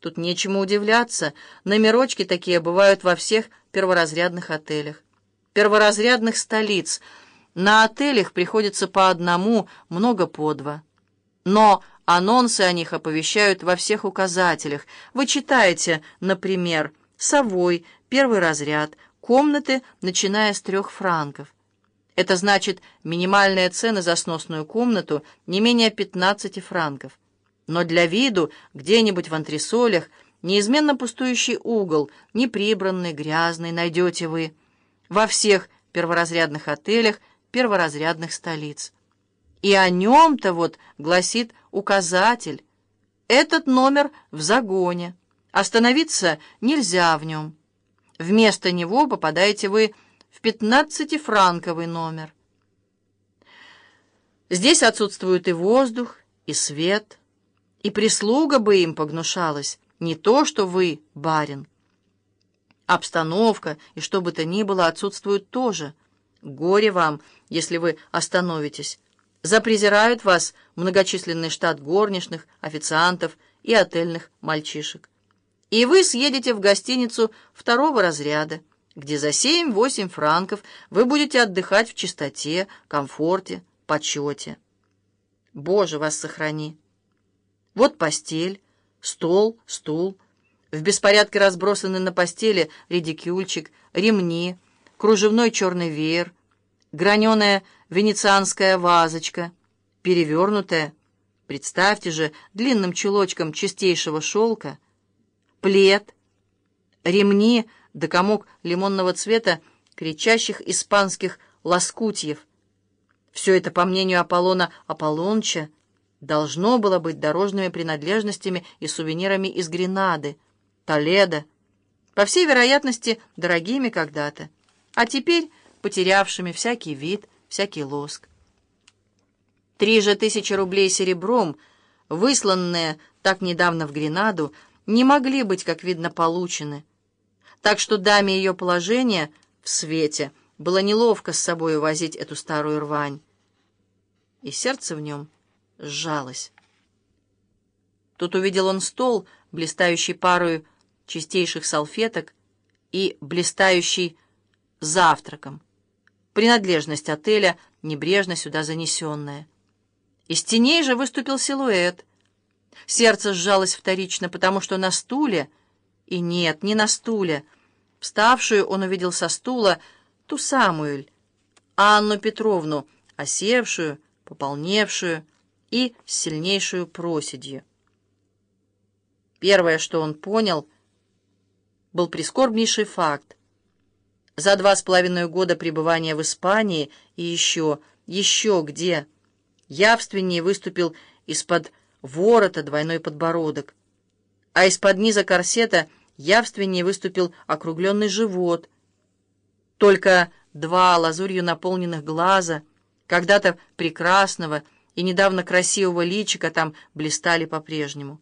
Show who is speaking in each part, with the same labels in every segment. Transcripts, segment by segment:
Speaker 1: Тут нечему удивляться. Номерочки такие бывают во всех перворазрядных отелях. Перворазрядных столиц. На отелях приходится по одному, много по два. Но анонсы о них оповещают во всех указателях. Вы читаете, например, «Совой», «Первый разряд», «Комнаты», начиная с трех франков. Это значит минимальная цена за сносную комнату не менее 15 франков. Но для виду где-нибудь в антресолях неизменно пустующий угол, неприбранный, грязный, найдете вы во всех перворазрядных отелях перворазрядных столиц. И о нем-то вот гласит указатель. Этот номер в загоне. Остановиться нельзя в нем. Вместо него попадаете вы в пятнадцатифранковый номер. Здесь отсутствует и воздух, и свет, и прислуга бы им погнушалась, не то что вы, барин. Обстановка и что бы то ни было отсутствуют тоже. Горе вам, если вы остановитесь. Запрезирают вас многочисленный штат горничных, официантов и отельных мальчишек. И вы съедете в гостиницу второго разряда, где за 7-8 франков вы будете отдыхать в чистоте, комфорте, почете. Боже, вас сохрани! Вот постель, стол, стул. В беспорядке разбросаны на постели редикюльчик, ремни, кружевной черный веер, граненая венецианская вазочка, перевернутая, представьте же, длинным чулочком чистейшего шелка, плед, ремни да комок лимонного цвета кричащих испанских лоскутьев. Все это, по мнению Аполлона Аполлонча, должно было быть дорожными принадлежностями и сувенирами из Гренады, Толедо, по всей вероятности, дорогими когда-то, а теперь потерявшими всякий вид, всякий лоск. Три же тысячи рублей серебром, высланные так недавно в Гренаду, не могли быть, как видно, получены. Так что даме ее положение в свете было неловко с собой возить эту старую рвань. И сердце в нем сжалось. Тут увидел он стол, блистающий парою чистейших салфеток и блистающий завтраком. Принадлежность отеля небрежно сюда занесенная. Из теней же выступил силуэт. Сердце сжалось вторично, потому что на стуле... И нет, не на стуле. Вставшую он увидел со стула ту самую Анну Петровну, осевшую, пополневшую, и с сильнейшую проседью. Первое, что он понял, был прискорбнейший факт. За два с половиной года пребывания в Испании и еще, еще где, явственнее выступил из-под ворота двойной подбородок, а из-под низа корсета явственнее выступил округленный живот. Только два лазурью наполненных глаза, когда-то прекрасного, и недавно красивого личика там блистали по-прежнему.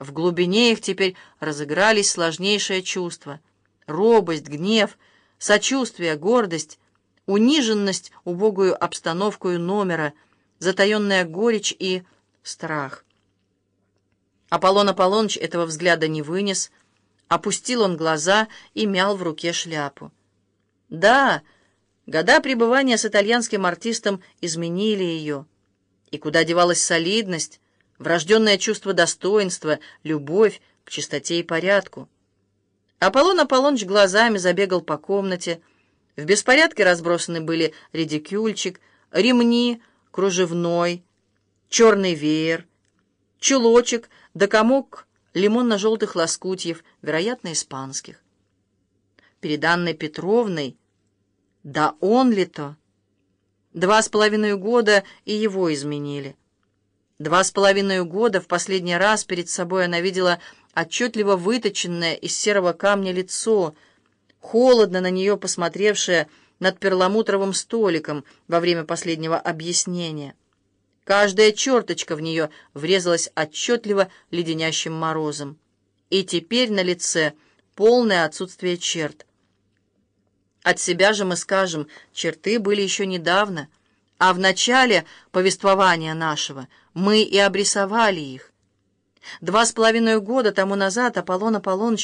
Speaker 1: В глубине их теперь разыгрались сложнейшие чувства. Робость, гнев, сочувствие, гордость, униженность убогую обстановку номера, затаенная горечь и страх. Аполлон Аполлоныч этого взгляда не вынес, опустил он глаза и мял в руке шляпу. Да, года пребывания с итальянским артистом изменили ее. И куда девалась солидность, врожденное чувство достоинства, любовь к чистоте и порядку? Аполлон Аполлоныч глазами забегал по комнате. В беспорядке разбросаны были редикюльчик, ремни, кружевной, черный веер, чулочек да комок лимонно-желтых лоскутьев, вероятно, испанских. Перед Анной Петровной, да он ли то? Два с половиной года и его изменили. Два с половиной года в последний раз перед собой она видела отчетливо выточенное из серого камня лицо, холодно на нее посмотревшее над перламутровым столиком во время последнего объяснения. Каждая черточка в нее врезалась отчетливо леденящим морозом. И теперь на лице полное отсутствие черт. От себя же мы скажем, черты были еще недавно, а в начале повествования нашего мы и обрисовали их. Два с половиной года тому назад Аполлон Аполлоныч